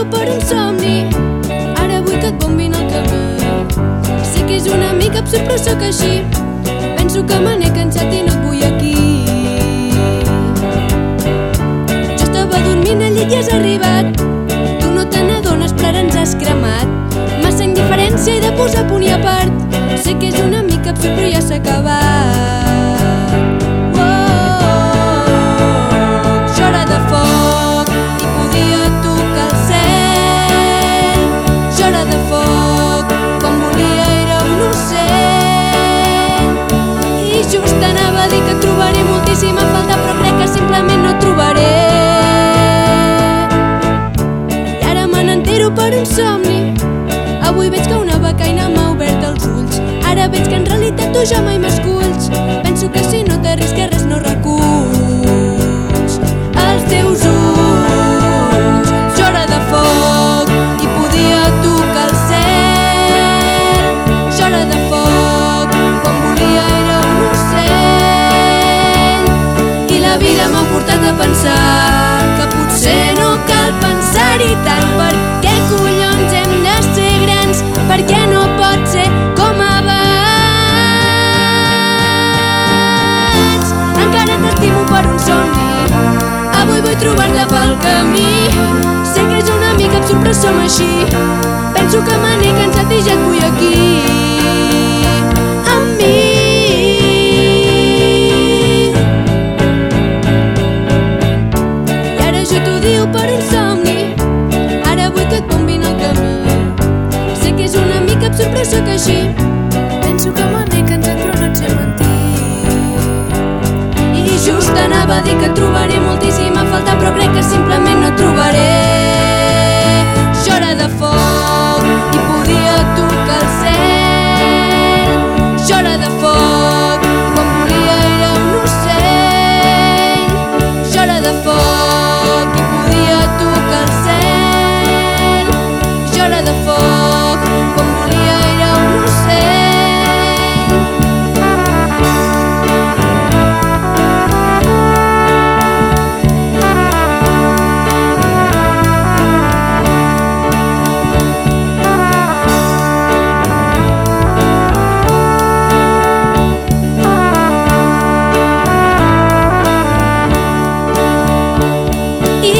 diu per un somni. Ara vull que et bombin el camí. Sé que és una mica absurd però sóc així. Penso que me n'he cansat i no et vull aquí. Jo estava dormint al llit i has arribat. Tu no te n'adones però ara ens has cremat. Massa indiferència i de posar punt i a part. Sé que és una mica absurd però ja s'ha acabat. Somni. Avui veig que una becaina m'ha obert els ulls. Ara veig que en realitat tu ja mai m'esculls. Penso que si no t'arrisques per un somni. Avui vull trobar-te pel camí. Sé que és una mica absurd però som així. Penso que me n'he cansat i ja et vull aquí. Amb mi. Absurd però sóc així. Penso que me just anava a dir que trobaré moltíssim a faltar però crec que simplement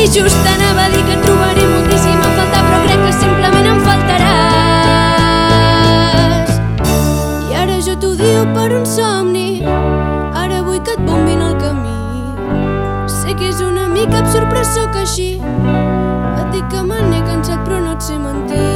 I just anava a dir que et trobaré moltíssim a faltar, però crec que simplement em faltaràs. I ara jo t'odio per un somni, ara vull que et bombin el camí. Sé que és una mica absurd, però sóc així. Et dic que me n'he cansat, però no et sé mentir.